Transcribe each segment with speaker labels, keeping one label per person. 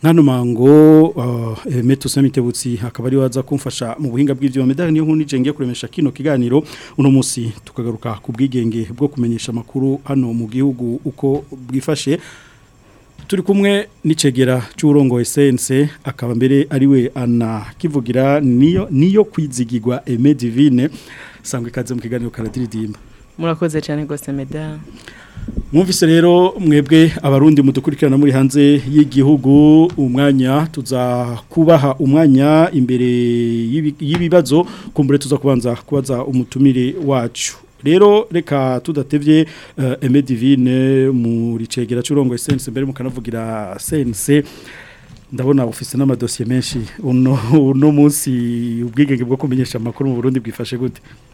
Speaker 1: nkano mango eh, meto samitebutsi akaba ari waza kumfasha mu buhinga bw'ibyo medali niyo nkunije ngiye kuremesha kino kiganiro uno munsi tukagaruka ku bwigenge bwo kumenyesha amakuru hano mu gihugu uko bwifashe turi kumwe n'icegera cy'urongo esense akaba mbere ari we anakivugira niyo niyo kwizigirwa eme divine sangwa ikaze mu kiganiro karadiridimba
Speaker 2: murakoze cyane rwose meda
Speaker 1: mwumvise rero mwebwe abarundi mudukurikirana muri hanze y'igihugu umwanya tuza kubaha umwanya imbere y'ibibazo kumbure tuza kubanza kubaza umutumire wacu rero reka tudatebye eme eh, divine muri cegera cy'urongo esense mbere mukanavugira sense ndabona ufite n'amadosiye menshi uno munsi ubwigenge bwo kumenyesha amakuru mu burundi bwifashe gute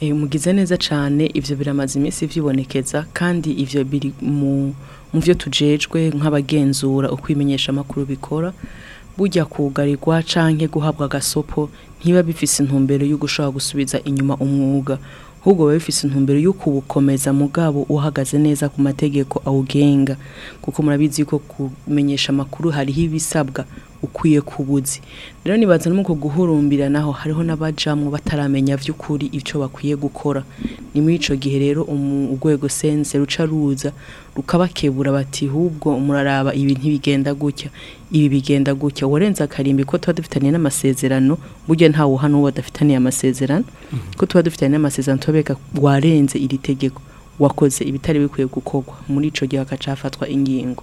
Speaker 1: Eh,
Speaker 2: mugize neza cyane ibyo biramaze iminsi byibonekeza kandi ibyo biri mu byo tujejwe nk'abagenzura ukwimenyesha ibimenyesha amakuru bikora bujya kugarirwa cyangwa guhabwa agasopo ntiba bifise intumbero yugushobora gusubiza inyuma umwuga ahubwo biba bifise intumbero yo kuwukomeza mugabo uhagaze neza ku mategeko awugenga kuko murabizi ko kumenyesha amakuru hariho ibisabwa ukwiye kubuzi rero nibaza no guhurumbira naho hariho n'abajamwo bataramenya by’ukuri icyo bakwiye gukora ni muri ico gihe rero urwego sense ruca ruza rukabakebura bati hubwo muraraba ibi ntibigenda gutya ibi bigenda gutya warenza akarimbi ko tuba dufitaniye n'amasezerano burya ntawe uhano uba adafitaniye amasezerano mhm. ko tuba dufitaniye n'amasezerano tubabeka warenze iri tegeko wakoze ibitari bikwiye gukorwa muri icyo gihe hagaca ingingo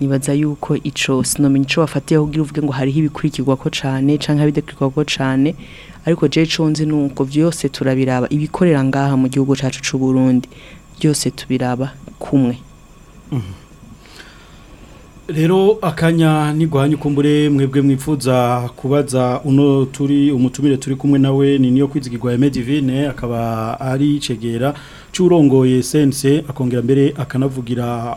Speaker 2: nibaza yuko icyo sinomenya icyo wafatiyeho ubwira uvuge ngo hariho ibikurikirwa ko cyane cyangwa ibidakurikirwa ko cyane ariko jewe nzi ni uko byose turabiraba ibikorera ngaha mu gihugu cacu cy'u Burundi byose tubiraba kumwe mm-hmm.
Speaker 1: rero akanya ntigwanye ukumbure mwebwe mwifuza kubaza uno turi umutumire turi kumwe nawe ni niyo kwizigirwa ya divine akaba ari cegera cy'urongoye sense akongera mbere akanavugira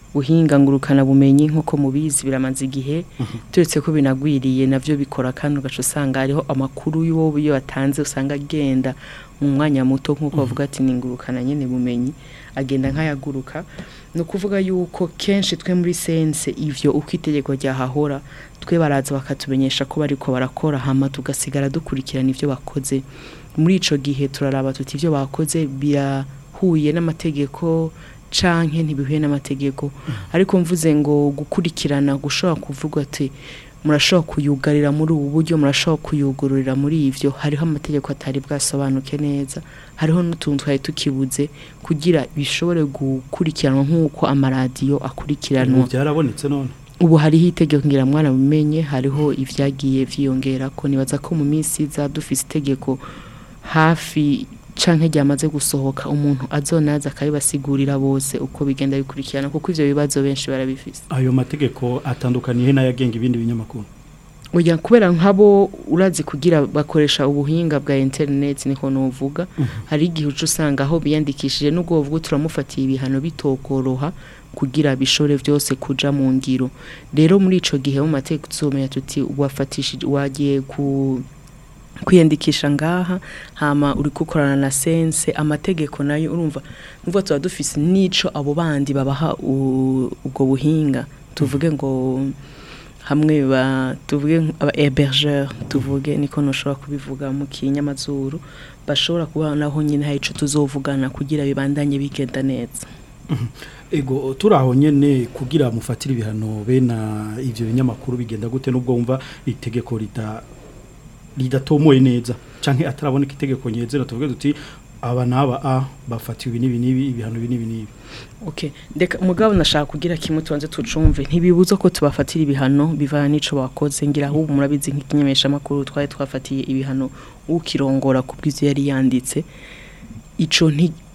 Speaker 1: buhinga bumenyi
Speaker 2: nk'uko mubizi biramaze igihe mhm. turetse ko binagwiriye nabyo bikora kandi ugaca usanga ariho amakuru y'uwo iyo batanze usanga agenda mu mwanya muto nk'uko mhm. bavuga ati ni ingurukana nyine bumenyi agenda nk'ayaguruka ni ukuvuga yuko kenshi twe muri sense ibyo uko itegeko ryahahora twe baraza bakatumenyesha ko bariko barakora hama tugasigara dukurikirana ibyo bakoze muri ico gihe turaraba tuti ibyo bakoze birahuye n'amategeko canke ntibihuye n'amategeko mm. ariko mvuze ngo gukurikirana gushobora kuvugwa te” murashobora kuyugarira muri ubu buryo murashobora kuyugururira muri ibyo hariho amategeko atari bwasobanuke neza hariho n'utuntu twari tukibuze kugira bishobore gukurikiranwa nk'uko amaradiyo akurikiranwa
Speaker 1: byarabonetse none
Speaker 2: ubu hariho itegeko ngira mwana bimenye hariho ibyagiye byiyongera ko nibaza ko mu minsi iza dufite itegeko hafi canke ryamaze gusohoka umuntu azonaza akabibasigurira bose uko bigenda bikurikirana kuko ivyo bibazo benshi barabifise
Speaker 1: ayo mategeko atandukaniye n'ayagenga ibindi binyamakuru
Speaker 2: Oya kubera nkabo urazi kugira bakoresha ubuhinga bwa internet niko nuvuga mhm. hari igihe ucu usanga aho biyandikishije nubwo bavuga turamufatiye ibihano bitokoroha kugira bishore byose kuja mu ngiro rero muri ico gihe mu mategeko tuzomenya tuti wafatishije wagiye ku kwiyandikisha ngaha hama uri gukorana na sense amategeko nayo urumva n'ubwo tuba dufise nico abo bandi babaha ubwo buhinga tuvuge ngo hamwe ba tuvuge aba hébergeur tuvuge niko noshobora kubivuga mu kinyamazuru bashobora kuba naho nyine hari ico tuzovugana kugira bibandanye bigenda neza mm-hmm.
Speaker 1: ego turaho nyene kugira mufatire ibihano bena ivyo binyamakuru bigenda gute nubwo wumva itegeko rita ridatomoye neza cyane ataraboneka itegeko ngenzura tuvuge duti aba n'aba a bafatiwe n'ibi n'ibi ibihano n'ibi n'ibi
Speaker 2: okay ndeka umugabo nashaka kugira kimwe tubanze tucumve ntibibuza ko tubafatira ibihano bivana n'ico bakoze ngira ahubwo murabizi nk'ikinyemesha makuru twaye twafatiye ibihano ukirongora kubw'ivyo yari yanditse ico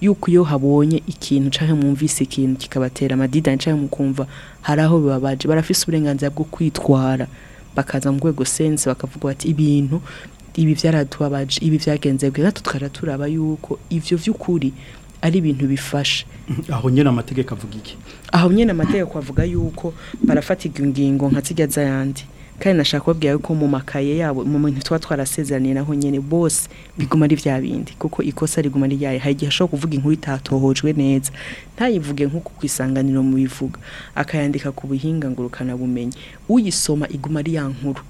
Speaker 2: yuko iyo habonye ikintu cyangwa mwumvise ikintu kikabatera amadidani cyangwa mukumva hari aho bibabaje barafise uburenganzira bwo kwitwara bakaza mu rwego sense bakavuga bati ibintu ibi byaratubabaje ibi byagenze bwiza tutwaraturaba yuko ibyo vy’ukuri ari ibintu bifashe.
Speaker 1: aho nyine amategeko avuga iki
Speaker 2: aho nyine amategeko avuga yuko barafata ingingo nka zijya z'ayandi kandi nashaka kubabwira yuko mu makaye yabo mu bintu tuba twarasezeraniye naho nyine bose biguma ari bya bindi kuko ikosa riguma ari ryayo hari igihe ashobora kuvuga inkuru itatohojwe neza ntayivuge nk'uko ku isanganiro mu bivuga akayandika ku buhinga ngurukanabumenyi uyisoma iguma ari ya nkuru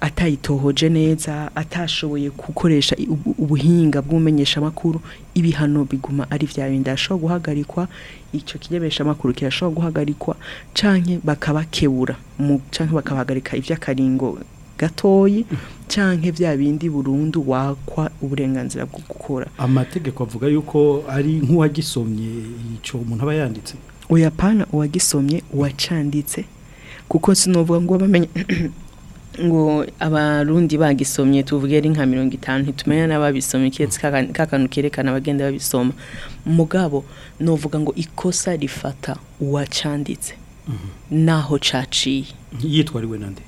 Speaker 2: atayitohoje neza atashoboye gukoresha ubuhinga bw'umenyeshamakuru ibihano biguma ari bya bindi ashobora guhagarikwa icyo amakuru kirashobora guhagarikwa canke bakabakebura canke bakabahagarika iby'akaringo gatoyi canke bya bindi burundu wakwa uburenganzira bwo gukora
Speaker 1: amategeko avuga yuko ari nk'uwagisomye icyo umuntu aba yanditse
Speaker 2: uyapana uwagisomye uwacanditse kuko sinovuga ngo bamenye ngo abarundi bagisomye tuvuge ari nka mirongo itanu ntitumenya n'ababisomye keretse k'akantu kerekana abagenda babisoma mugabo novuga ngo ikosa rifata uwacanditse mhm. naho caciye
Speaker 1: yitwariwe nande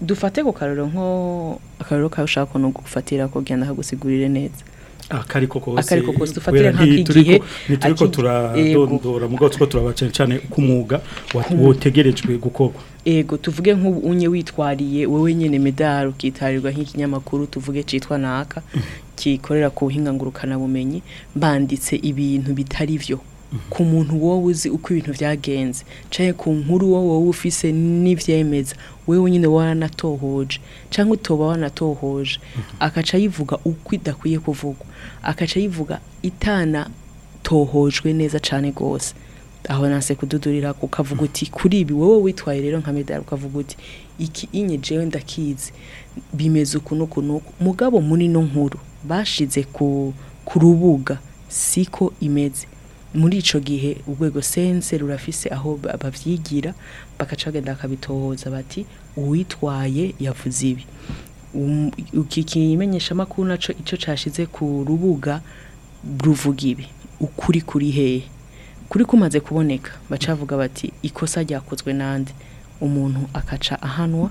Speaker 2: dufate ku karoro nko akaroro kawe ushaka no gufatira ko ugenda kagusigurire neza
Speaker 1: akariko kose
Speaker 2: akariko kose dufatire
Speaker 1: nkakigihe
Speaker 2: turiko
Speaker 1: turadondora mugo tuko turabacene cyane kumuga hmm. wotegerejwe gukorwa
Speaker 2: ego tuvuge nk'unye witwariye wewe nyene medal ukitarirwa nk'ikinyamakuru tuvuge citwa naka hmm. kikorera ku buhinga ngurukana bumenyi banditse ibintu bitari vyo ku muntu wowe uzi uko ibintu byagenze ncaye ku nkuru wowe wowe ufise n'ibyemeza wewe wenyine waranatohoje cyangwa utoba wanatohoje mhm. akaca yivuga uko idakwiye kuvugwa akaca yivuga itana tohojwe neza cyane rwose aho nase kududurira ukavuga mhm. uti kuri ibi wowe witwaye rero nka medali ukavuga uti iki inye jewe ndakizi bimeze uku n'uku mugabo muri nkuru bashize ku rubuga siko imeze muri ico gihe urwego sense rurafise aho bavyigira bakaca bagenda bati uwitwaye yavuze ibi iki um, kimenyesha makuru naco ico cashize ku rubuga ruvuga ibi ukuri kuri hehe kuri kumaze kuboneka bacavuga bati ikosa ryakozwe nande umuntu akaca ahanwa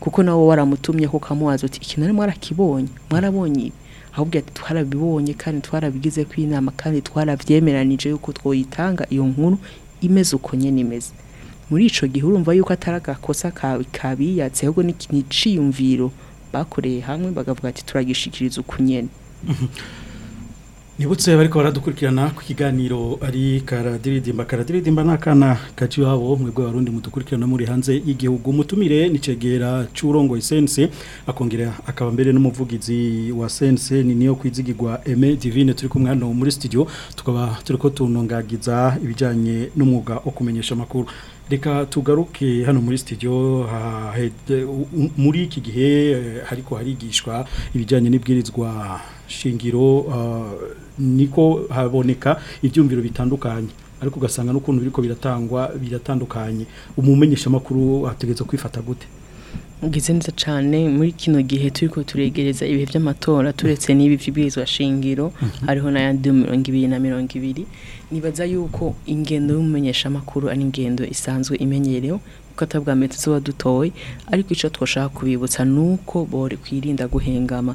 Speaker 2: kuko nabo waramutumye ko kamubaza uti ikintu arimo arakibonye mwarabonye ibi ahubwo ati twarabibonye kandi twarabigize inama kandi twarabyemeranije yuko twoyitanga iyo nkuru imeze uko nyene imeze muri ico gihe urumva yuko ataragakosa kabiyatse ahubwo n'ikintu bakoreye hamwe bagavuga ati turagishikiriza ukunyene mhm.
Speaker 1: Nibutse bariko baradukurikirana ku kiganiro ari karadiridimba karadiridimba nakana kati wabo mwebwe barundi mudukurikirana muri hanze y'igihugu mutumire nicegera curongo isense akongera akaba mbere n'umuvugizi wa sense ni niyo kwizigirwa Aime Divine turi kumwe hano muri studio tukaba turiko tunongagiza ibijanye n'umwuga wo kumenyesha makuru reka tugaruke hano muri studio muri iki gihe eh, ariko harigishwa ibijyanye n'ibwirizwa shingiro ah, niko haboneka ibyumviro bitandukanye ariko ugasanga n'ukuntu biriko biratangwa biratandukanye umumenyesha makuru ategeza kwifata gute
Speaker 2: neza cyane muri kino gihe turi ko turegereza ibihe by'amatora turetse n'ibi by'ibwirizwa shingiro mhm. hariho n'ayandi mirongo ibiri na mirongo ibiri nibaza yuko ingendo y'umumenyeshamakuru ari ingendo isanzwe imenyerewe kuko atabwa mbere tuba dutoye ariko icyo twashaka kubibutsa ni uko bore kwirinda guhengama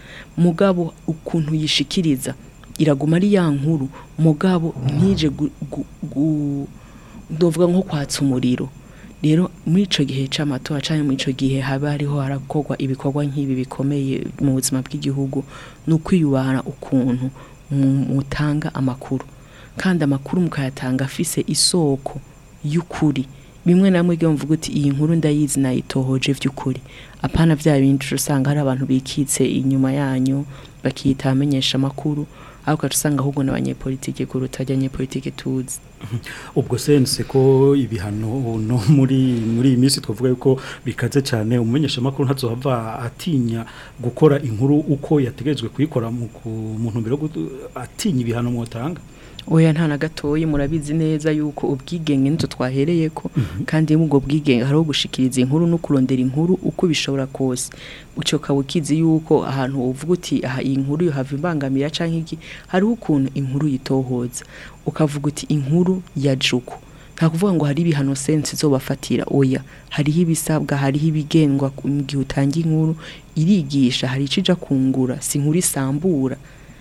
Speaker 2: mugabo ukuntu yishikiriza iraguma ari ya nkuru mugabo ntije gu ndavuga nko kwatsa umuriro rero muri icyo gihe cy'amatora cyangwa muri icyo gihe haba hariho harakorwa ibikorwa nk'ibi bikomeye mu buzima bw'igihugu ni ukwiyubara ukuntu mutanga amakuru kandi amakuru mukayatanga afise isoko y'ukuri bimwe na bimwe mvuga uti iyi nkuru ndayizi nayitohoje by'ukuri apana bya bindi usanga hari abantu bikitse inyuma yanyu bakiyita amenyesha amakuru ariko usanga ahubwo n'abanyepolitike kuruta abanyepolitike tuzi
Speaker 1: ubwo sense ko ibihano no muri muri iyi minsi twavuga yuko bikaze cyane umumenyeshamakuru ntazohava atinya gukora inkuru uko yategetswe kuyikora mu muntu ntumbero atinya ibihano mwotanga
Speaker 2: oya nta na gatoya murabizi neza yuko ubwigenge n'icyo twahereye ko mhm. kandi iyo ubwo bwigenge hariho gushikiriza inkuru no kurondera inkuru uko bishobora kose ucyo kabukizi yuko ahantu uvuga uti aha iyi nkuru yohava imbangamira cyangwa iki hariho ukuntu inkuru yitohoza ukavuga uti inkuru ya juku nta kuvuga ngo hari ibihano sense izobafatira oya hariho ibisabwa hariho ibigendwa mu gihe utangiye inkuru irigisha hari ikija kungura si inkuru isambura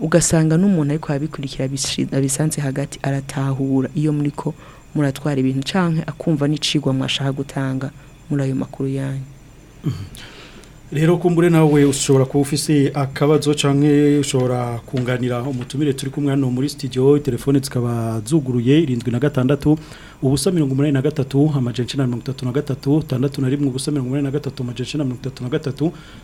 Speaker 2: ugasanga n'umuntu ariko yabikurikira abisanze hagati aratahura iyo muri ko muratwara ibintu canke akumva n'icigwa mwashaka gutanga muri ayo makuru yanyu mhm.
Speaker 1: rero kumbure nawe ushobora kuba ufise akabazo canke ushobora kunganira umutumire turi kumwe hano muri studio telefone zikaba zuguruye gatandatu ubusa 183 amajencina 33 tandatu na rimwe ubusa na na gatatu
Speaker 3: biri 183 amajencina 33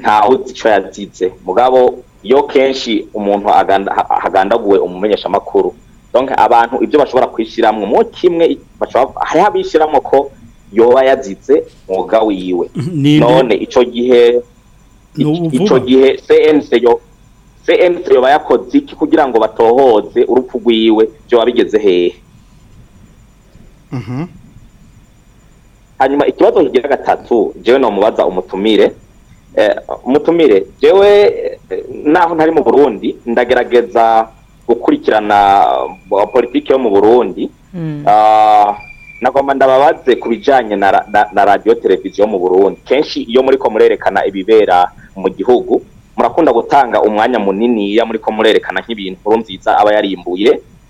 Speaker 3: ntawe uzi icyo yazize mugabo iyo kenshi umuntu hagandaguwe umumenyeshamakuru donke abantu ibyo bashobora kwishyiramo mu kimwe hariho abishyiramo ko yoba yazitse umwuga wiwe none icyo gihe icyo gihe cnc yo cnc yoba yakoze iki kugira ngo batohoze urupfu rwiwe byoba bigeze hehe
Speaker 1: mhm.
Speaker 3: hanyuma ikibazo kigira gatatu jewe nomubaza umutumire Eh, mutumire yewe eh, naho ntari mu burundi ndagerageza gukurikirana eh, politiki yo mu burundi hmm. ah, nagomba ndababaze ku bijyanye na radiyo televiziyo mu burundi kenshi iyo muri ko murerekana ibibera mu gihugu murakunda gutanga umwanya munini muri ko murerekana nk'ibintu nkuru nziza aba yarimbuye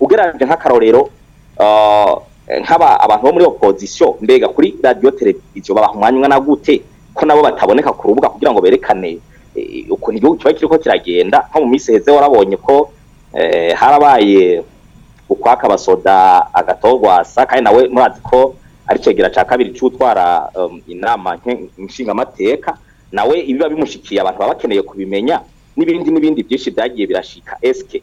Speaker 3: ugereranyije nk'akarorero uh, nk'aba abantu bo muri opozisiyo mbega kuri radiyo televiziyo babaha umwanya na gute ko nabo bataboneka ku rubuga kugira ngo berekane eh, ukuntu igihugu kiba kiriko kiragenda nko mu minsi heze warabonye ko Eh, harabaye ukwaka abasoda agatogwasa kandi nawe murazi ko ari kegera cya kabiri cy'utwara um, inama nshingamateka nawe ibiba bimushikiye abantu baba bakeneye kubimenya n'ibindi n'ibindi byinshi byagiye birashika esike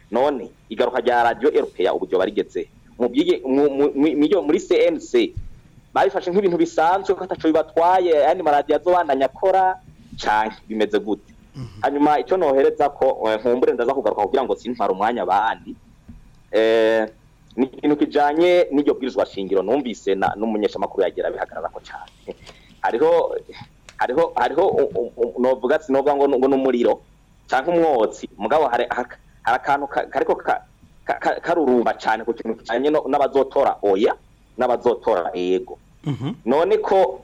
Speaker 3: none igaruka rya radiyo erupeya uburyo barigetse muri cnc babifashe nk'ibintu bisanzwe ko ataco bibatwaye ayandi maradiyo azobandanya akora canke bimeze gute hanyuma icyo nohereza ko eh, nkumbure ndaza kugaruka kugira ngo sintware umwanya abandi eh, ni ikintu kijyanye n'iryo bwirizwa shingiro numvise n'umunyeshamakuru yagera bihagarara ko cyane hariho hariho hariho novuga sinovuga ngo n'umuriro cyangwa umwotsi mugabo hari akantu kariko karurumba cyane ku kintu kijyanye n'abazotora oya n'abazotora ego mhm. none ko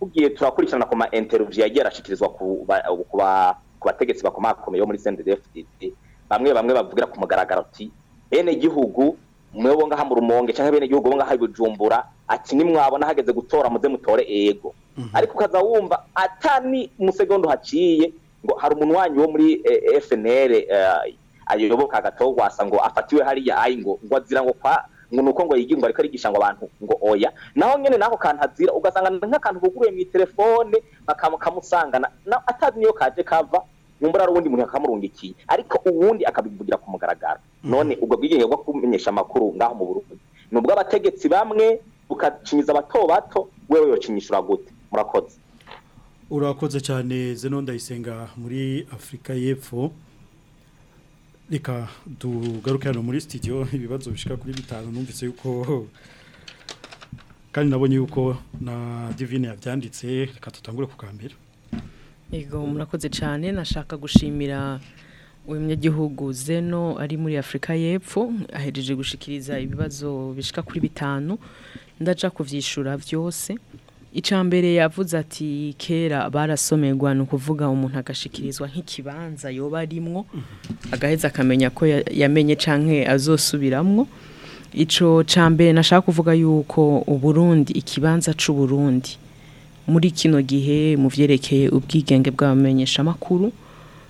Speaker 3: tugiye turakurikirana ku ma interview yagiye arashyikirizwa ku ba ku bategetsi bakomakomeye muri cndd bamwe bamwe bavugira ku mugaragaro ati bene gihugu mwebo ngaha mu rumonge cyangwa bene gihugu ngaha ibujumbura ati ni hageze gutora muze mutore ego mhm. ariko kaza wumva atani mu segondo haciye ngo hari umuntu wanyu wo muri eh, FNL eh, ayoboka gato ngo afatiwe hariya ayi ngo ngo azira ngo kwa nuko ngo yiginga ariko arigisha ngo abantu ngo oya naho nyene nako kantu azira ugasanga nk'akantu kuguruye mu telefone bakamusangana atazi niyo kaje kava mumbura ari ubundi muntu akamurungikiye ariko uwundi akabivugira ku mugaragaro mm. none ubwo bw'igihe bwo kumenyesha amakuru ngaho mu Burundi nubwo abategetsi bamwe ukacinyiza abato bato wewe yocinyishura gute murakoze
Speaker 1: urakoze cyane Zenon Ndayisenga muri Afrika y'Epfo reka tugaruke hano muri studio ibibazo bishika kuri bitanu numvise yuko kandi nabonye yuko na divine yabyanditse reka tutangure kukambira
Speaker 2: yego murakoze cyane nashaka gushimira uyu munyagihugu zeno ari muri afurika y'epfo ahereje gushikiriza ibibazo bishika kuri bitanu ndaja kuvyishura byose icya mbere yavuze ati kera barasomerwa ni ukuvuga umuntu agashikirizwa nk'ikibanza yoba arimwo mhm. agaheza akamenya ko yamenye canke azosubiramwo icyo cya mbere nashaka kuvuga yuko uburundi ikibanza cy'uburundi muri kino gihe mu byerekeye ubwigenge bw'abamenyeshamakuru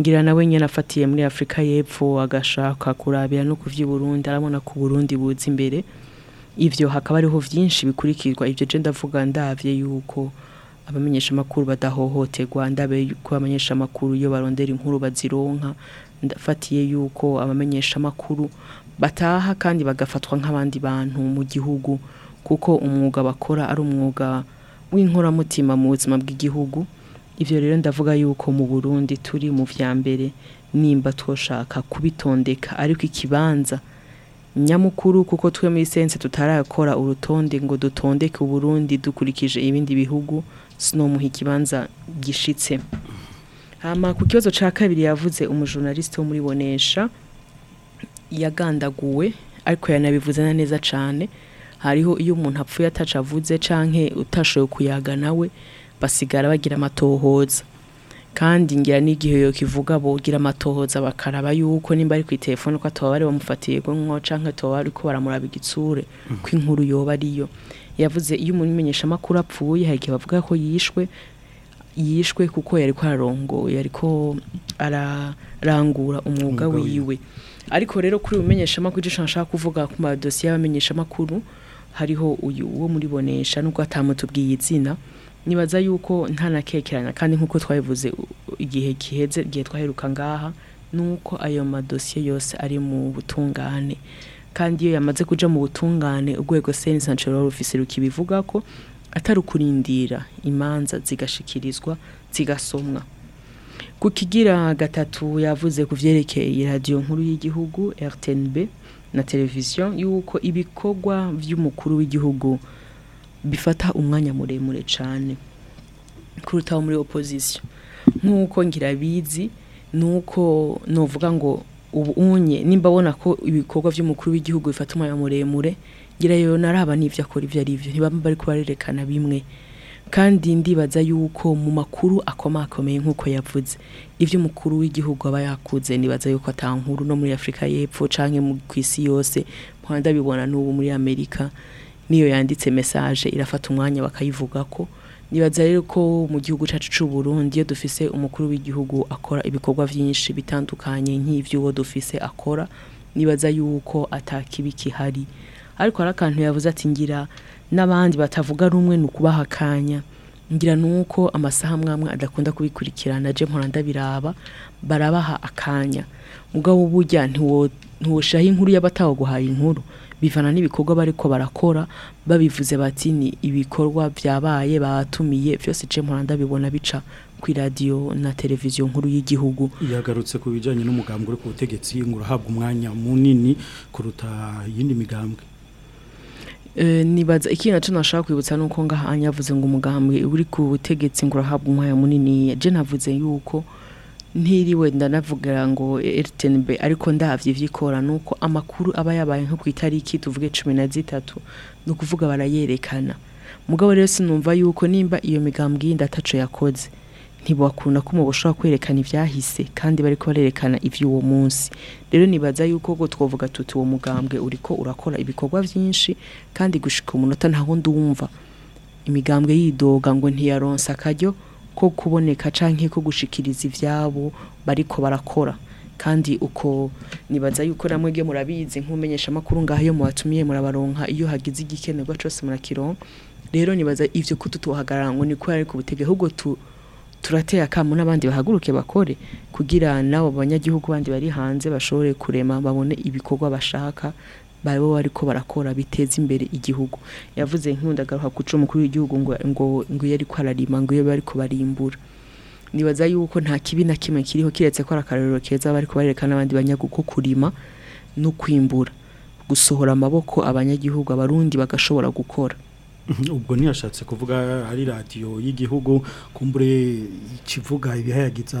Speaker 2: ngira nawe nyine afatiye muri afurika y'epfo agashaka kurabira no ku by'uburundi arabona ko burundi buza imbere ibyo hakaba ariho byinshi bikurikizwa ibyo je ndavuga ndavye yuko abamenyeshamakuru makuru badahohoterwa ndabe yuko abamenyesha makuru iyo barondera inkuru bazironka ndafatiye yuko abamenyesha makuru bataha kandi bagafatwa nk'abandi bantu mu gihugu kuko umwuga bakora ari umwuga w'inkoramutima mu buzima bw'igihugu ivyo rero ndavuga yuko mu Burundi turi mu vya mbere nimba twoshaka kubitondeka ariko ikibanza nyamukuru kuko twe muri sense tutarakora urutonde ngo dutondeke Burundi dukurikije ibindi bihugu sino muha ikibanza gishitse hama ku kibazo ca kabiri yavuze umujournaliste wo muri Bonesha yagandaguwe ariko yanabivuze neza cane hariho iyo umuntu apfuye atacavuze canke utashoye kuyaga nawe basigara bagira amatohoza kandi ngira n'igihe yo kivuga bogira amatohoza bakaraba yuko nimba ari ku telefone ko atoba bari bamufatiye gonko canke toba ari ko baramuraba igitsure mm. ko inkuru yoba ariyo yavuze iyo umuntu imenyesha makuru apfuye hari gihe bavuga ko yishwe yishwe kuko yari ko arongo yari ko ararangura umwuga wiwe ariko rero kuri umenyesha makuru ico nshaka kuvuga ku ma dossier makuru hariho uyu uwo muri bonesha nubwo atamutubwiye izina nibaza yuko ntanakekeranya kandi nk'uko twabivuze igihe giheze igihe twaheruka ngaha nuko ayo madosiye yose ari mu butungane kandi iyo yamaze kujya mu butungane urwego seni sanchero rufise rukibivuga ko atari ukurindira imanza zigashikirizwa zigasomwa ku kigira gatatu yavuze ku vyerekeye radiyo nkuru y'igihugu rtnb na televiziyo yuko ibikorwa by’umukuru w'igihugu bifata umwanya muremure cyane kuruta muri opozisiyo nk'uko ngirabizi ni uko navuga ngo ubu unye nimba abona ko ibikorwa by'umukuru w'igihugu bifata umwanya muremure ngirayo naraba n'ibyo akora ibyo ari byo ntibaba bari kubarerekana bimwe kandi ndibaza yuko mu makuru akomakomeye nk'uko yavuze ibyo umukuru w'igihugu aba yakuze nibaza yuko atankuru no muri afurika y'epfo cyangwa ku isi yose muhanda bibona n'ubu muri amerika niyo yanditse mesaje irafata umwanya bakayivuga ko nibaza rero ko mu gihugu cyacu cy'u Burundi iyo dufise umukuru w'igihugu akora ibikorwa byinshi bitandukanye nk'iby'uwo dufise akora nibaza yuko atakibi kihari ariko hari akantu yavuze ati ngira n'abandi batavuga rumwe ni ukubaha akanya ngira nuko amasaha mwamwe adakunda kubikurikirana je mpora ndabiraba barabaha akanya mugabo burya ntiwoshiraho inkuru guhaye inkuru bivana n'ibikorwa bariko barakora babivuze bati ni ibikorwa byabaye batumiye byose je muranda bibona bica ku radio na televiziyo nkuru y'igihugu
Speaker 1: yagarutse ku bijanye n'umugambwe ku butegetsi ngo urahabwa umwanya munini kuruta yindi migambwe
Speaker 2: eh, nibaza ikintu cyo nashaka kwibutsa nuko ngaha anyavuze ngo umugambwe uri ku butegetsi ngo urahabwa umwanya munini je navuze yuko ntiriwe ndanavugira ngo RTNB ariko ndavye vyikora nuko amakuru aba yabaye nko ku itariki tuvuge 13 no kuvuga barayerekana mugabo rero sinumva yuko nimba iyo migambwe ndataco yakoze ntibakunda ko mubushobora kwerekana ivyahise kandi bariko barerekana ivy'uwo munsi rero nibaza yuko go twovuga tuti uwo mugambwe uriko urakora ibikorwa vyinshi kandi gushika umunota ntaho ndumva imigambwe yidoga ngo ntiyaronsa akaryo ko kuboneka canke ko gushikiriza ivyabo bariko barakora kandi uko nibaza yuko namwege murabizi nk'umenyesha makuru ngaho yo muwatumiye murabaronka iyo hagize igikenerwa cose murakironka rero nibaza ivyo kututuhagarara ngo niko ari ku butege ahubwo tu turateye akamu n'abandi bahaguruke bakore kugira nabo banyagihugu bandi bari hanze bashobore kurema babone ibikorwa bashaka baba bariko barakora biteza imbere igihugu yavuze nkundagaruka ku cumu kuri igihugu ngo ngo ngo yari kwararima ngo iyo bari kubarimbura nibaza yuko nta kibi na kimwe kiriho kiretse ko arakarero keza bari kubarerekana abandi banyaguko kurima no kwimbura gusohora amaboko abanyagihugu abarundi bagashobora gukora
Speaker 1: ubwo ntiyashatse kuvuga ari radiyo y'igihugu kumbure kivuga ibihayagiza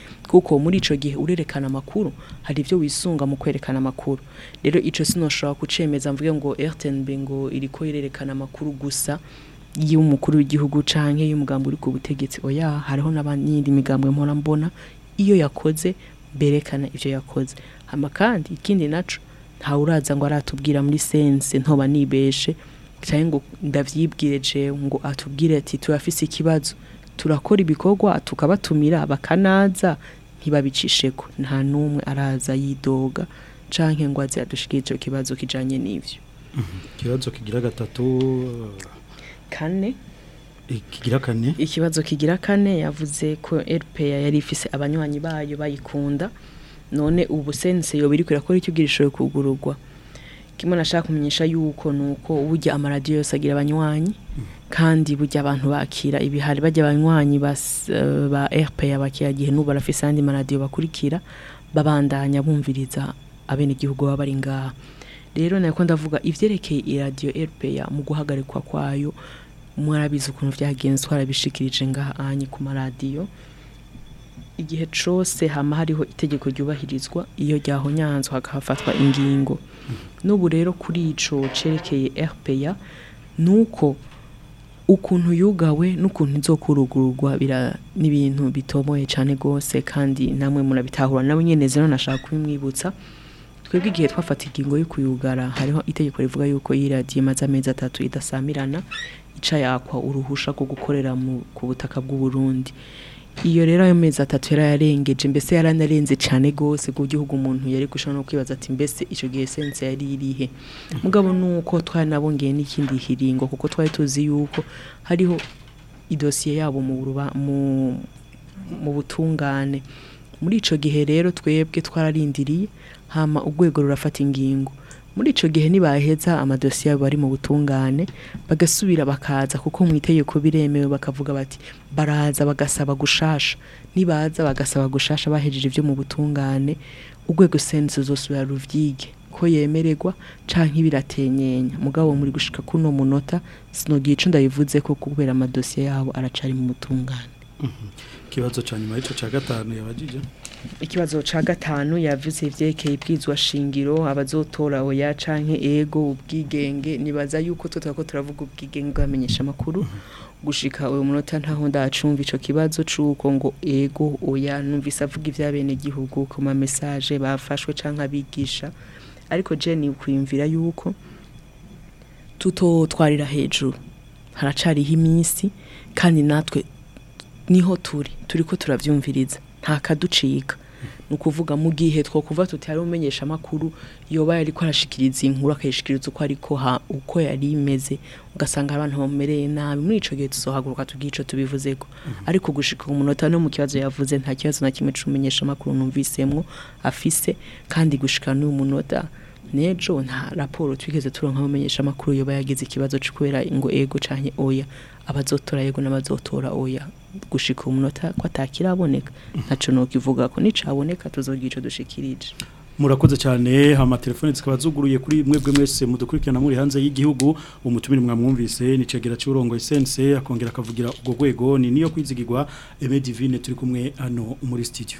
Speaker 2: kuko muri ico gihe urerekana amakuru hari ivyo wisunga mu kwerekana amakuru rero ico sinoshobora kucemeza mvuge ngo RTNB ngo iriko irerekana amakuru gusa y'umukuru w'igihugu canke y'umugambwe uri ku butegetsi oya hariho n'abandi migambwe mpora mbona iyo yakoze berekana ivyo yakoze ama kandi ikindi naco nta uraza ngo aratubwira muri sense ntoba nibeshe cyane ngo ndabyibwire ngo atubwire ati turafise ikibazo turakora ibikorwa tukabatumira bakanaza ntibabicisheko nta n'umwe araza yidoga canke ngo aze adushikire icyo kibazo kijanye n’ibyo mhm.
Speaker 1: ikibazo kigira gatatu eh, kane ikigira kane
Speaker 2: ikibazo kigira kane yavuze ko RPA yari ifise abanywanyi bayo bayikunda none ubu sense biri kurakora icyo girishoye kugurugwa kimwe nashaka kumenyesha yuko nuko burya amaradiyo yose agira abanywanyi kandi burya abantu bakira ibihari bajya abanywanyi eh, ba RPA bakiyagihe n'ubu barafise andi maradiyo bakurikira babandanya bumviriza abenegihugu baba bari ngaha rero nako ndavuga ivyerekeye iradiyo RPA mu guhagarikwa kwayo mwarabizi ukuntu byagenze twarabishikirije ngaha anyi ku maradiyo igihe cose hama hariho itegeko ryubahirizwa iyo ryahonyanzwe hakahafatwa ingingo n'ubu rero kuri ico cerekeye rpa ni ukuntu yugawe n'ukuntu inzokurugurwa ni ibintu bitomoye cyane rwose kandi namwe murabitahura nawe nyine rero nashaka kubimwibutsa twebwe igihe twafata ingingo yo kuyugara hariho itegeko rivuga yuko yiradiye imaze amezi atatu idasamirana ica yakwa uruhusha rwo gukorera ku butaka bw'uburundi iyo rero ayo mezi atatu yarayarengeje mbese yaranarenze cyane gose ku gihugu umuntu yari gushobora no kwibaza ati mbese icyo gihe sense yari irihe mugabo nuko twanabongeye n'ikindi hiringo kuko twari tuzi yuko hariho idosiye yabo mu mu mu butungane muri icyo gihe rero twebwe twararindiriye hama urwego rurafata ingingo muri icyo gihe ntibaheza amadosiye yabo bari mu butungane bagasubira bakaza kuko mu itegeko biremewe bakavuga bati baraza bagasaba gushasha nibaza bagasaba gushasha bahejeje ibyo mu butungane urwego sense zose ruvyige ko yemererwa canke biratenyenya mugabo muri gushika kuno munota sinogiye ico ndabivuze ko kubera amadosiye yabo aracari mu butungane mhm.
Speaker 1: ikibazo cya nyuma y'icyo cya gatanu yabagije
Speaker 2: ikibazo cya gatanu yavuze ibyerekeye ibwizwa shingiro abazotora oya canke ego ubwigenge nibaza yuko tutako turavuga ubwigenge bwamenyesha amakuru mhm. gushika uyu munota ntaho ndacumva icyo kibazo cyuko ngo ego oya numvise avuga ivyabene gihugu ku ma bafashwe canke abigisha ariko je ni kwiyumvira yuko tutotwarira hejuru haracariho iminsi kandi natwe niho turi turi ko turabyumviriza nta kaducika ni ukuvuga mu gihe two kuva tuti hari umenyesha amakuru yoba yari ko arashikiriza inkuru akayishikiriza uko ariko ha uko yari imeze ugasanga abantu bamumereye nabi muri icyo gihe tuzohaguruka tubwiye icyo tubivuze ko mhm. ariko gushika umunota no mu kibazo yavuze nta kibazo na kimwe cy'umenyesha amakuru numvisemwo afise kandi gushika n'uyu munota nejo nta raporo twigeze turonka bamenyesha amakuru yoba yagize ikibazo cyo kubera ngo ego canke oya abazotora yego n'abazotora oya gushika umunota ko atakiraboneka ntaco nokivuga ko nicaboneka tuzogico dushikirije
Speaker 1: murakoze cyane hama telefone zikaba zuguruye kuri mwebwe mwese mudukurikirana muri hanze y'igihugu umutumire mwamwumvise ni cegera cy'urongo essence akongera akavugira ubwo gwego ni niyo kwizigirwa Eme turi kumwe hano muri studio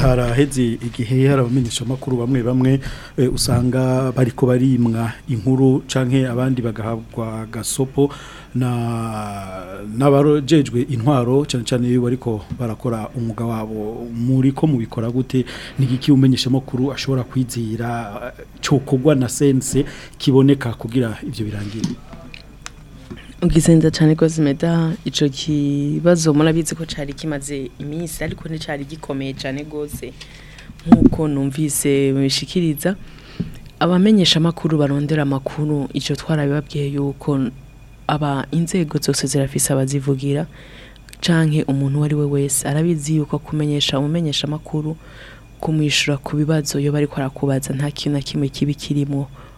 Speaker 1: haraheze igihe hari abamenyeshamakuru bamwe bamwe eh, usanga bariko barimwa inkuru canke abandi bagahabwa gasopo na n'abarojejwe intwaro cyane cyane iyo bariko barakora umwuga wabo muri ko mubikora gute nigiki umenyeshamakuru ashobora kwizira eh, cyo kugwa na sense kiboneka kugira ibyo birangira
Speaker 2: ubwiza cyane ko zimeda icyo kibazo murabizi ko cari kimaze iminsi ariko cari gikomeye cyane rwose nk'uko numvise bishikiriza abamenyesha amakuru barondera amakuru icyo twarabibabwiye yuko aba inzego zose zirafise abazivugira canke umuntu uwo ari we wese arabizi yuko kumenyesha umumenyesha amakuru kumwishyura ku bibazo iyo bari arakubaza nta kintu na kimwe kibi kirimo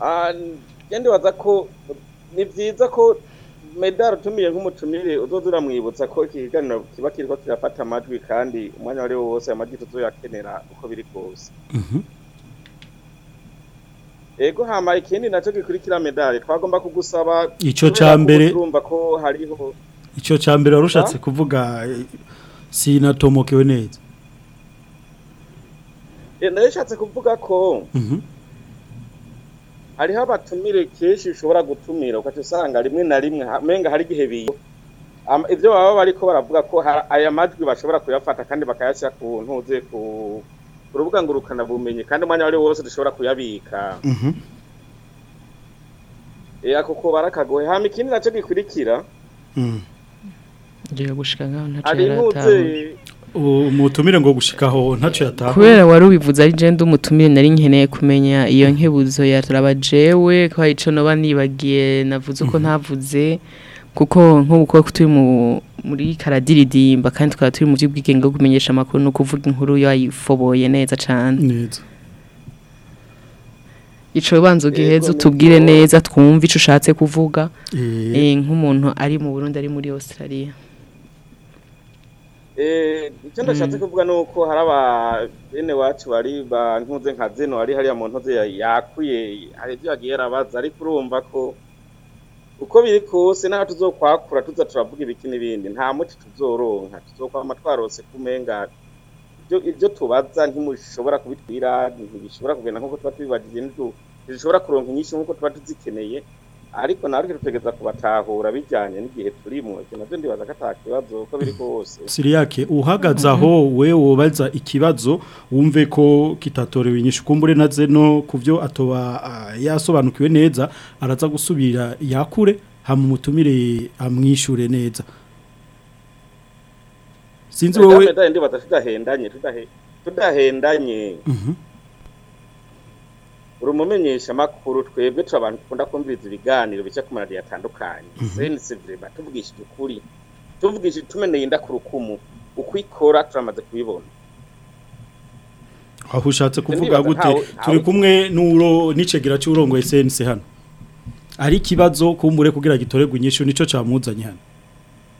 Speaker 4: ah, njyewe ndibaza ko ni byiza ko medali utumiye nk'umutumire uzoza uramwibutsa ko iki kiganiro kiba kiriko kirafata amajwi kandi umwanya wari wose amajwi tuzoyakenera uko biri kose mhm. ego hama ikindi naco gikurikira medali twagomba kugusaba
Speaker 1: icyo
Speaker 4: cambere
Speaker 1: urumva
Speaker 4: ko hariho
Speaker 1: ico cambere warushatse kuvuga sinatomokewe neza e,
Speaker 4: eh, narishatse kuvuga ko
Speaker 1: mm -hmm.
Speaker 4: hariho abatumire kenshi ushobora gutumira ugaca usanga rimwe na rimwe amenga hari igihe biyo ibyo baba bari ko baravuga ko aya majwi bashobora kuyafata kandi bakayashyira ku ntuze ku rubuga ngurukanabumenyi kandi umwanya wari wose dushobora kuyabika kuko
Speaker 1: mhm.
Speaker 4: eh, barakagoye hano ikindi nacyo gikurikira
Speaker 1: mm.
Speaker 4: hari intuze
Speaker 1: umutumire ngo gushikaho ntacu yataha
Speaker 2: kubera wari ubivuze ari je umutumire nari nkeneye kumenya iyo nkebuzo yaturaba jewe kwa ico noba nibagiye navuze uko ntavuze kuko nk'uko turi muri karadiridimba kandi tukaba turi mu by'ubwigenge bwo kumenyesha amakuru no kuvuga inkuru yayifoboye neza cyane
Speaker 1: neza
Speaker 2: ico banza ugiheze utubwire neza twumve icyo ushatse kuvuga
Speaker 1: eh.
Speaker 2: Eh, nk'umuntu ari mu Burundi ari muri Australia
Speaker 4: Eh, icyo ndashatse mm. kuvuga ni uko hari bene wacu bari bantunze nka ari hariya mu ze yakuye hari ibyo yagiye arabaza ariko urumva ko uko biri kose naho tuzokwakura tuza turavuga ibiki n'ibindi nta muti tuzoronka tuzokwama twarose kumenga ibyo tubaza ntimushobora kubitwira ntibishobora kugenda nk'uko tuba tubibajije ntishobora kuronka inyinshi nk'uko tuba tuzikeneye ariko nawe tugerageza kubatahura bijyanye n'igihe turimo iki ndibaza ko uko biri kose
Speaker 1: siriyake uhagaze aho we wobaza ikibazo wumve ko kitatorewe inyishu kumbure na zeno ku byo atoba ah, yasobanukiwe neza araza gusubira yakure hamumutumire amwishure neza sinzi wowe
Speaker 4: tudahendanye tudahendanye
Speaker 1: mhm.
Speaker 4: uri umumenyeshamakuru twebwe turi abantu dukunda kumviriza ibiganiro bica ku maradiyo atandukanye mhm. siriba tubwishije ukuri tubwishije tumeneye inda ku rukumu turamaze kubibona
Speaker 1: aho ushatse kuvuga gute turi kumwe n'icegera cy'urongo esense hano ari kibazo kumbure kugira gitoregwe inyishu nicyo cyamuzanye hano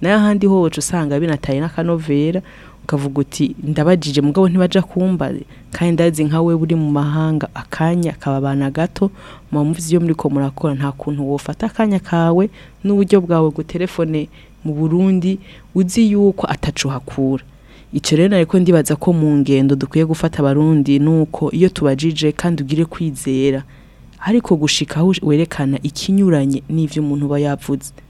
Speaker 2: nayo ahandi usanga binataye n'akanovera ukavuga uti ndabajije mugabo ntibajya kumbaze kandi ndazi nka we uri mu mahanga akanya kababana gato muba muzi iyo muri ko murakora nta kuntu wofata akanya kawe n'uburyo bwawe gutelefone mu burundi uzi yuko atacuhakura icyo rero ariko ndibaza ko mu ngendo dukwiye gufata abarundi nuko iyo tubajije kandi ugire kwizera ariko gushikaho werekana ikinyuranye n'ibyo umuntu uba yavuze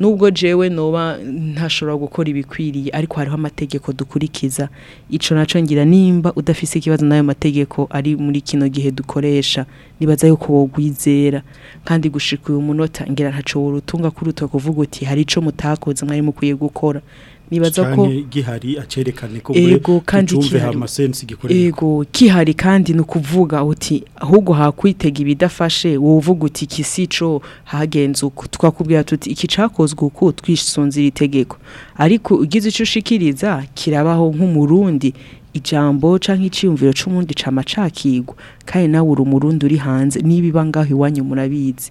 Speaker 2: nubwo jewe noba ntashobora gukora ibikwiriye ariko hariho amategeko dukurikiza icyo naco ngira nimba udafise ikibazo nayo mategeko ari muri kino gihe dukoresha nibaza yuko wogwizera kandi gushika uyu munota ngira ntaco worutunga kuruta kuvuga uti hari ico mutakoze mwari mukwiye gukora nibaza ko
Speaker 1: gihari acerekane ko
Speaker 2: ego kandi ego kihari kandi nukuvuga uti ahubwo hakwitega ibidafashe wovuga uti kisico hagenze uko twakubwira tuti iki cakozwe uko twisonzira itegeko ariko ugize ico ushikiriza kirabaho nk'umurundi ijambo canke iciyumviro c'umundi camacakirwa kandi nawe uri umurundi uri hanze nibiba ngaho iwanyu murabizi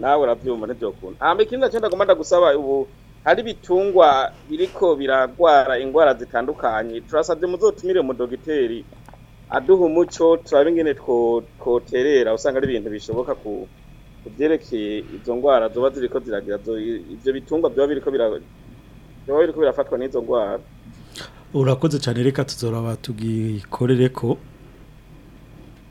Speaker 4: nawe urabyumva ntibyokunda hano ikindi nacyo ndagomba ndagusaba ubu hari ibitungwa biriko biragwara indwara zitandukanye turasabye muzotumire mu dogiteri aduha umuco turabe ingene twoterera usanga ari ibintu bishoboka ku kubyerekeye izo ndwara zoba ziriko ziragira ivyo bitungwa byoba biriko birafatwa n'izo ndwara
Speaker 1: urakoze cyane reka tuzoraba
Speaker 2: tugikorereko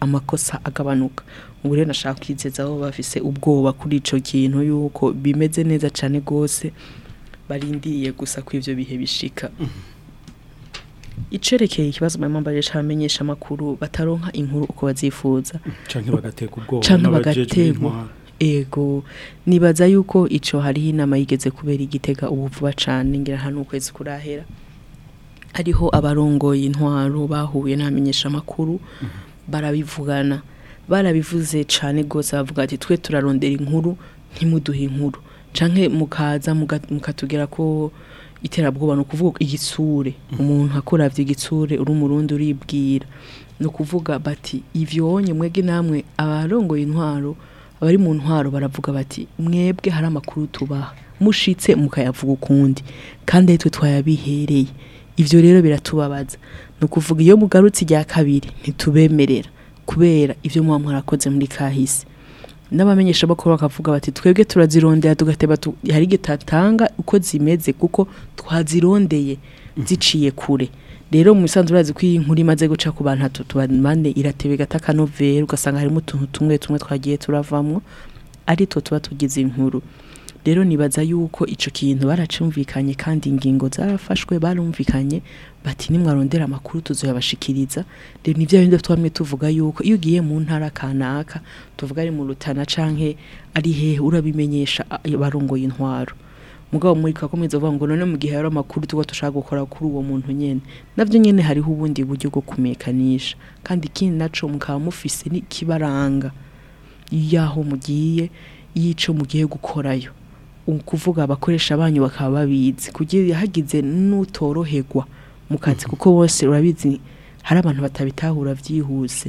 Speaker 2: amakosa agabanuka ubu rero nashaka kwizeza aho bafise ubwoba kuri icyo kintu yuko bimeze neza cane gose barindiye gusa ko ibyo bihe bishika mm-hmm. icerekeye ikibazo mwemambare camenyesha amakuru bataronka inkuru uko bazifuza
Speaker 1: canke bagaterwa
Speaker 2: ego nibaza yuko ico hari inama yigeze kubera igitega ubuvuba vuba ngira hano ukwezi kurahera hariho abarongoye intwaro bahuye n'amenyesha amakuru mhm. barabivugana barabivuze cane rwose bavuga ati twe turarondera inkuru ntimuduhe inkuru canke mukaza mukatugera ko iterabwoba ni ukuvuga igitsure mm-hmm. umuntu akoravye igitsure uri umurundi uribwira ni kuvuga bati ivyonye mwege namwe abarongoye intwaro abari mu ntwaro baravuga bati mwebwe hari amakuru tubaha mushitse mukayavuga ukundi kandi aritwe twayabihereye ivyo rero biratubabaza ni ukuvuga iyo mugarutse irya kabiri ntitubemerera kubera ivyo muba mwarakoze muri kahise n'abamenyesha bakuru bakavuga bati twebwe turazirondera tugateba hari gitatanga uko zimeze kuko twazirondeye mhm. ziciye kure rero mu bisanzwe urazi ko iyi nkuru imaze guca ku bantu batatu bane iratebega atakanovera ugasanga harimo utuntu tumwe tumwe twagiye turavamo ari two tuba tugize inkuru rero nibaza yuko icyo kintu baracumvikanye kandi ingingo zarafashwe barumvikanye bati nimwarondera amakuru tuzoyabashikiriza rero ni bya twamwe tuvuga yuko iyo ugiye mu ntara kanaka tuvuga ari mu rutana canke ari hehe urabimenyesha barongoye intwaro mugabo muri kako mwiza vuga ngo none mu gihe hari amakuru tuba dushaka gukora kuri uwo muntu nyene nabyo nyene hariho ubundi buryo bwo kumekanisha kandi ikindi naco mukaba mufise n'ikibaranga yaho mugiye yico mugiye gukorayo ukuvuga abakoresha banyu bakaba babizi kugira hagize n'utoroherwa mu kazi kuko bose urabizi hari abantu batabitahura byihuse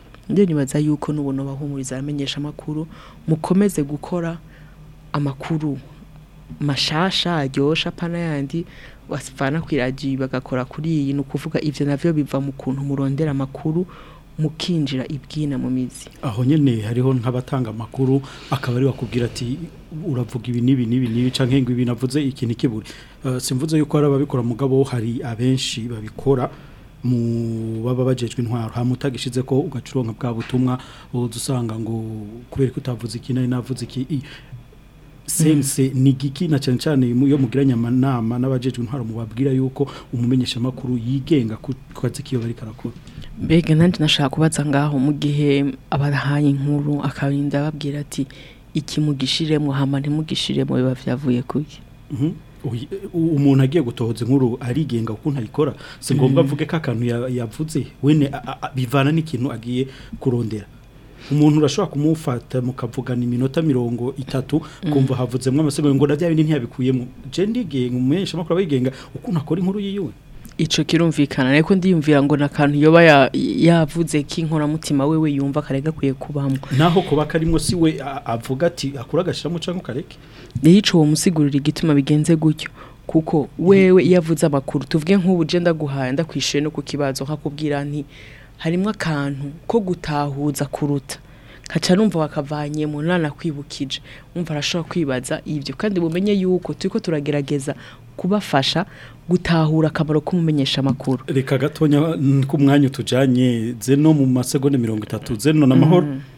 Speaker 2: njye nibaza yuko n'ubuntu bahumuriza aramenyesha amakuru mukomeze gukora amakuru mashasha aryosha apana yandi bavana ku bagakora kuri iyi ni ukuvuga ibyo nabyo biva mu kuntu murondera amakuru mukinjira ibwina mu mizi
Speaker 1: aho nyine hariho nk'abatanga amakuru akaba ari bakubwira ati uravuga ibi n'ibi n'ibi n'ibi cyangwa ngo ibi navuze iki n'ikiburi eh, simvuze yuko hari ababikora mugabo hari abenshi babikora mu baba bajejwe intwaro hamuta gishize ko ugacuronka bwa butumwa uzusanga ngo kubereka utavuze iki nari navuze iki sense mm. ni giki na cyane cyane yo mugiranya amanama n'abajejwe intwaro mubabwira yuko umumenyesha makuru yigenga ku kazi kiyo bari karakora
Speaker 2: mbega nanjye nashaka kubaza ngaho mu gihe abarahaye inkuru akarinda babwira ati iki mugishiremo hama ntimugishiremo biba vyavuye kuki
Speaker 1: mhm. umuntu agiye gutohoza inkuru arigenga ukuntu ayikora si ngombwa avuge eh. ko akantu yavuze wene bivana n'ikintu agiye kurondera umuntu urashobora kumufata mukavugana iminota mirongo itatu mm. kumva havuzemo amasomo ngo na bya bindi ntiyabikuyemo jendigenga umumenyeshamakuru abigenga ukuntu akora inkuru yiwe
Speaker 2: icyo kirumvikana ariko ndiyumvira ngo n'akantu yoba yavuze k'inkoramutima wewe yumva karega karegakwiye kubamo
Speaker 1: naho kuba karimo si we avuga ati akura cyangwa
Speaker 2: kareke ntiyice uwo musigurira igituma bigenze gutyo kuko wewe yavuze abakuru amakuru tuvuge nk'ubu ugenda guhaye no kukibazo nkakubwira nti harimo akantu ko gutahuza kuruta kaca numva wakavanye mu nana kwibukije umva arashobora kwibaza ibyo kandi bumenye yuko turi ko turagerageza kubafasha gutahura akamaro k'umumenyesha amakuru
Speaker 1: reka gatonya ku mwanya utujyanye zeno mu masegonda mirongo itatu zeno n'amahoro
Speaker 3: mm-hmm.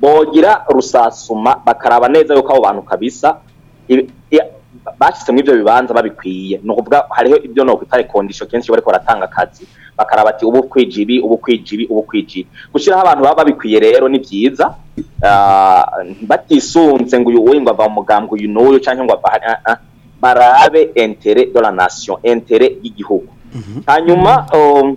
Speaker 3: bogira rusasuma bakaraba neza yuko abo bantu kabisa bashyizemo ibyo bibanza babikwiye ni ukuvuga hariho ibyo ni ukutare kondisho kenshi bari baratanga akazi bakaraba ati ubu kwijibi ubu kwijibi ubu kwijibi gushyiraho abantu baba babikwiye rero ni byiza Ah, batisunze ngo uyu ngo ava mu mugambwe uyu n'uyu cyangwa ngo ah, ah. barabe entere do la nation entere y'igihugu
Speaker 1: mhm.
Speaker 3: hanyuma um,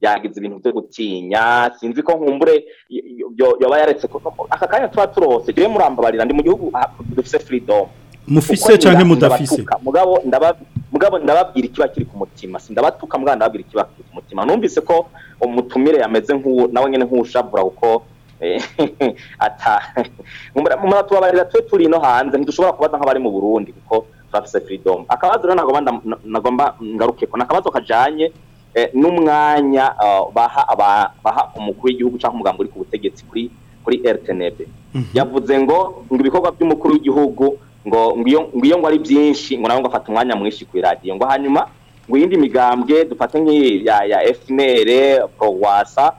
Speaker 3: yagize ibintu byo gutinya sinzi ko nkumbure yaba yaretse ko aka kanya tuba turohose tuwe murambabarira ndi mu gihugu dufite firidomu
Speaker 1: mufise
Speaker 3: cyangwa
Speaker 1: mudafise
Speaker 3: mugabo ndababwira ikiba kiri ku mutima si ndabatuka mugabo ndababwira ikiba kiri ku mutima numvise ko umutumire yameze nk'uwo nawe nyine nk'ushabura kuko eh, muraba tube turi ino hanze ntidushobora kubaza nk'abari mu burundi kuko turafise firidomu akabazo rero nagomba ngaruke ko ni akabazo kajyanye Eh, n'umwanya eh, baha baha umukuru w'igihugu cyangwa umugambi uri ku butegetsi kuri kuri rtnb mhm. yavuze ngo ngo ibikorwa by'umukuru w'igihugu ngo iyo ngo ari byinshi ngo nawe ngo afate umwanya mwinshi ku iradiyo ngo hanyuma ngo iyindi migambwe dufate nk'iyi ya fnr prowasa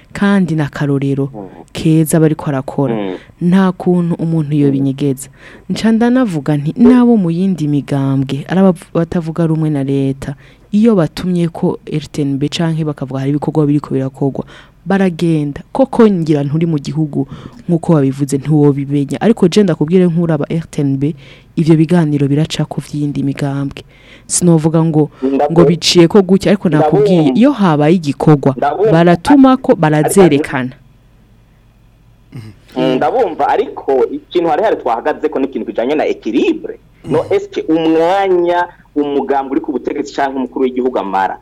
Speaker 3: kandi
Speaker 2: na karorero keza aba ariko arakora nta kuntu umuntu iyo binyegeza ncanda navuga nti n'abo mu yindi migambwe ari abatavuga rumwe na leta iyo batumye ko rtnb cyangwa bakavuga hari ibikorwa biri ko birakorwa baragenda koko ngira nturi mu gihugu nk'uko wabivuze ntiwo bimenya ariko genda kubwire nk'uraba rtnb ibyo biganiro biraca ku by'iyindi migambwe sinovuga ngo ngo biciye ko gutya ariko nakubwiye iyo habaye igikorwa baratuma ko barazerekana
Speaker 3: mm-hmm. ndabumva ariko ikintu hari hari twahagaze ko n'ikintu kijyanye na ekiribure no mm. esike umwanya umugambwe uri ku butegetsi cyangwa umukuru w'igihugu amara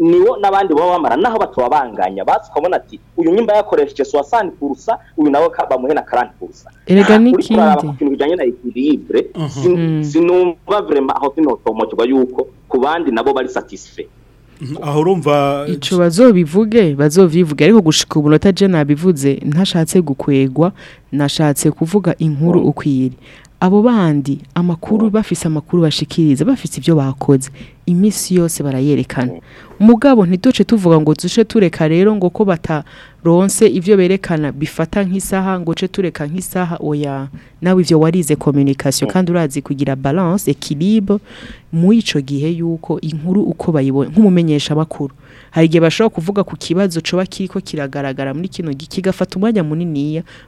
Speaker 3: niwo n'abandi baba bamara naho batubabanganya basi ati uyu nyumba yakoresheje suwasani kurusa uyu nawe bamuhe na karani kurusa
Speaker 2: erega n'ikindi
Speaker 3: ku kintu kijyanye na ekilibure mhm. mm. sinumva vrema aho binotomokirwa yuko ku bandi nabo bari satisfe mhm.
Speaker 1: aho urumva
Speaker 2: icyo bazobivuge bazobivuge ariko gushika ubu notaje nabivuze ntashatse gukwegwa nashatse kuvuga inkuru ukwiriye abo bandi amakuru bafise amakuru bashikiriza bafise ibyo bakoze iminsi yose barayerekana mugabo ntiduce tuvuga ngo duce tureka rero ngo ko bataronse ibyo berekana bifata nk'isaha ngo ce tureka nk'isaha oya nawe ivyo warize communication kandi urazi kugira balance équilibre mu ico gihe yuko inkuru uko bayibonye nk'umumenyesha makuru hari igihe bashobora kuvuga ku kibazo coba kiriko kiragaragara muri kino kigafata umwanya muniniya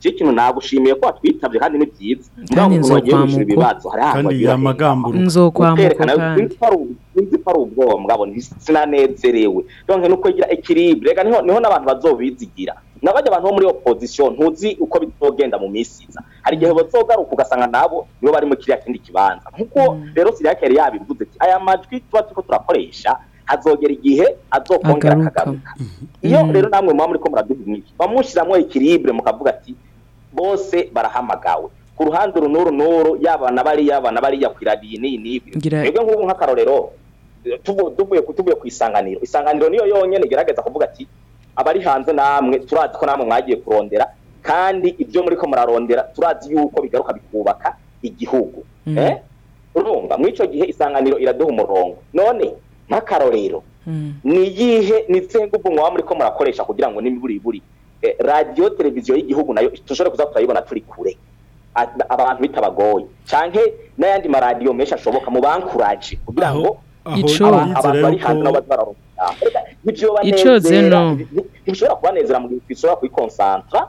Speaker 3: kintu nagushimiye ko watwitabye kandi ni byiza mugabo ukuntu ibibazo hari ahantu wagira
Speaker 1: amagambo
Speaker 2: nzokwamuka
Speaker 3: sinzi ko ari ubwoba mugabo sinanezerewe donc nuko igira ekiribure niho n'abantu bazobizigira nabajya abantu bo muri opposition ntuzi uko bitogenda mu misiza hari gihe mm. bazogaruka ugasanga nabo nibo bari mu kiriya kindi kibanza nkuko mm. rero mm. Siriake yabivuze ati aya majwi tuba turiko turakoresha hazogera igihe azokongera akagaruka mm-hmm. iyo mm-hmm. rero namwe muba muriko muraduhimiki bamushiramwo ikiribre mukavuga ati bose barahamagawe ku ruhande runuru nuru yaba na bariya bana bariya kwiradiye n'iyi n'iyi mwebwe nk'ubu nk'akarorero tuvuye ku isanganiro isanganiro niyo yonyene igerageza kuvuga ati abari hanze namwe turazi ko namwe mwagiye kurondera kandi ibyo muri ko murarondera turazi yuko bigaruka bikubaka igihugu
Speaker 2: mm.
Speaker 3: eh? urumva muri icyo gihe isanganiro iraduha umurongo none nk'akarorero
Speaker 2: mm.
Speaker 3: ni iyihe ni nguvu mwaba muri ko murakoresha kugira ngo buri eh, radiyo televiziyo y'Igihugu nayo dushobora kuza turayibona turi kure abantu bitabagoye cyane n'ayandi maradiyo menshi ashoboka mu bankuraje kugira ngo abantu bari hanze nabo bararonka icyoze ntibishobora kubanezera mu gihe twishobora
Speaker 2: kuyikonsantara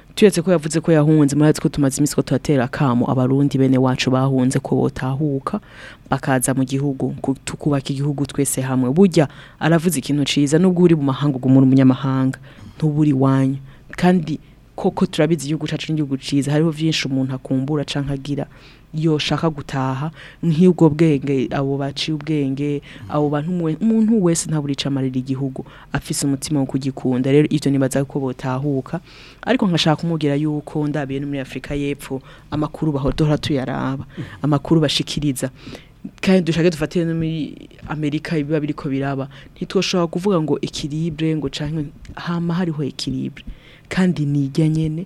Speaker 2: tuyetse ko yavuze ko yahunze muri ko tumaze iminsi ko turatera akamo abarundi bene wacu bahunze ko botahuka bakaza mu gihugu tukubaka igihugu twese hamwe burya aravuze ikintu ciza nubwo uri mu mahanga ugumura umunyamahanga ntuburi wanyu kandi koko turabizi igihugu cacu n'igihugu ciza hariho vyinshi umuntu akumbura canke agira yoshaka gutaha nk'ubwo bwenge abo baciye ubwenge abo bantu umuntu wese ntaburica amarira igihugu afise umutima wo kugikunda rero ivyo nibaza ko botahuka ariko nkashaka kumubwira yuko ndabiye no muri Afurika y'Epfo amakuru bahodora tuyaraba amakuru bashikiriza kandi dushake dufatire no muri Amerika biba biriko biraba ntitwoshobora kuvuga ngo equilibre ngo canke hama hariho equilibre kandi nijya nyene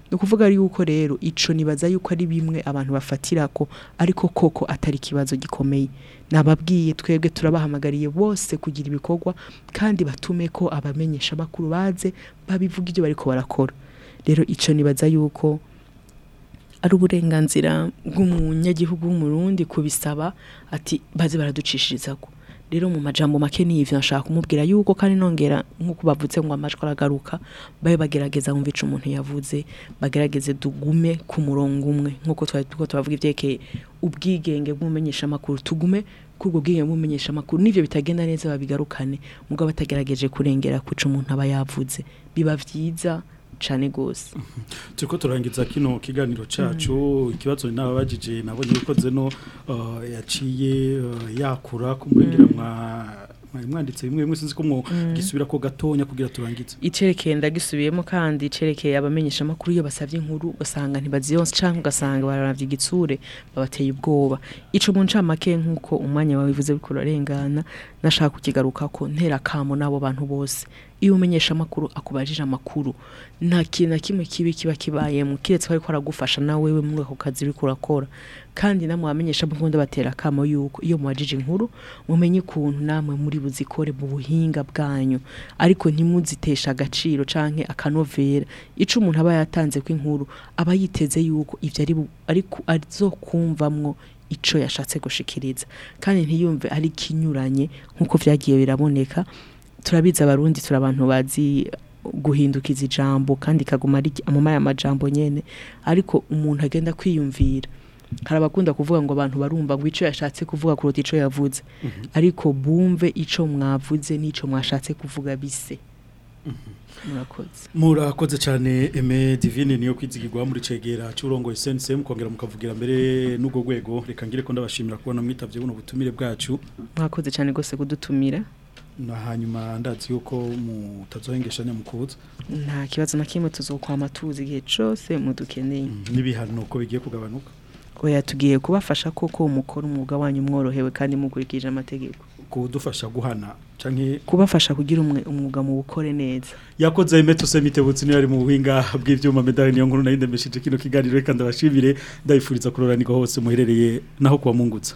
Speaker 2: ni ukuvuga yuko rero ico nibaza yuko ari bimwe abantu bafatirako ariko koko atari ikibazo gikomeye nababwiye twebwe turabahamagariye bose kugira ibikorwa kandi batume ko abamenyesha makuru baze babivuga ibyo bariko barakora rero ico nibaza yuko ari uburenganzira bw'umunyagihugu w'umurundi kubisaba ati baze baraducishirizako rero mu majambo make n'ivyo nshaka kumubwira yuko kandi nongera nkuko bavutse ngo amajwi aragaruka babe bagerageza bumvica umuntu yavuze bagerageze dugume ku murongo umwe nkuko twari tuko tubavuga ivyekeye ubwigenge bw'umumenyesha amakuru tugume kubwo bwigenge bw'umumenyesha amakuru n'ivyo bitagenda neza babigarukane mugabo batagerageje kurengera kuca umuntu aba yavuze biba vyiza cyane rwose
Speaker 1: turi turangiza kino kiganiro cyacu mm. ikibazo ni bagije nabonye ukoze no uh, yaciye uh, yakura kumurengira mm. mwa mwanditse bimwe bimwe sinzi ko mwagisubira mm. ko gatonya kugira turangize
Speaker 2: icyerekeye ndagisubiyemo kandi icyerekeye abamenyesha amakuru iyo basabye inkuru ugasanga ntibazi yose cyangwa ugasanga bararavye igitsure babateye ubwoba ico mu ncamake nk'uko umwanya wawe bivuze bikora arengana nashaka kukigarukako ntera kamo n'abo bantu bose iyo umenyesha amakuru akubajije amakuru nta kintu na kimwe kibi kiba kibayemo kiretse ko ariko aragufasha nawe wewe muri ako kazi uri kurakora kandi namwe abamenyesha mukunda batera akamo yuko iyo mubajije inkuru mumenye ukuntu namwe muri buzikore mu buhinga bwanyu ariko ntimuzitesha agaciro canke akanovera ico umuntu aba yatanze ko inkuru aba yiteze yuko ivyo ari ariko azokumvamwo icyo yashatse gushikiriza kandi ntiyumve ari kinyuranye nkuko vyagiye biraboneka turabizi abarundi turi abantu bazi guhindukiza jambo kandi kaguma ari amamaya amajambo nyene ariko umuntu agenda kwiyumvira hari abakunda kuvuga ngo abantu barumva ngo icyo yashatse kuvuga kuruta icyo yavuze mhm. ariko bumve icyo mwavuze n'icyo mwashatse kuvuga bise mhm. murakoze
Speaker 1: murakoze cyane eme divine niyo kwizigirwa muri cegera cy'urongoye sensemu mukongera mukavugira mbere n'ubwo rwego reka ngire ko ndabashimira kubona mwitabye buno butumire bwacu
Speaker 2: mwakoze cyane rwose kudutumira
Speaker 1: na hanyuma ndazi yuko mutazohengeshanya mukuza
Speaker 2: nta kibazo na tuzokwama tuzi igihe cyose mudukeneye mm,
Speaker 1: n'ibihano uko bigiye kugabanuka
Speaker 2: oya tugiye kubafasha koko umukora umwuga wanyu mworohewe kandi mukurikije amategeko
Speaker 1: kudufasha guhana canke
Speaker 2: kubafasha kugira umwe umwuga mu gukore neza
Speaker 1: yakoze imeto semite butsi ari mu buhinga bw'ivyuma medali niyo nkuru nahindemeshije kino kiganiro reka ndabashimire ndabifuriza kuroraniga hose muherereye naho kuba mungutsa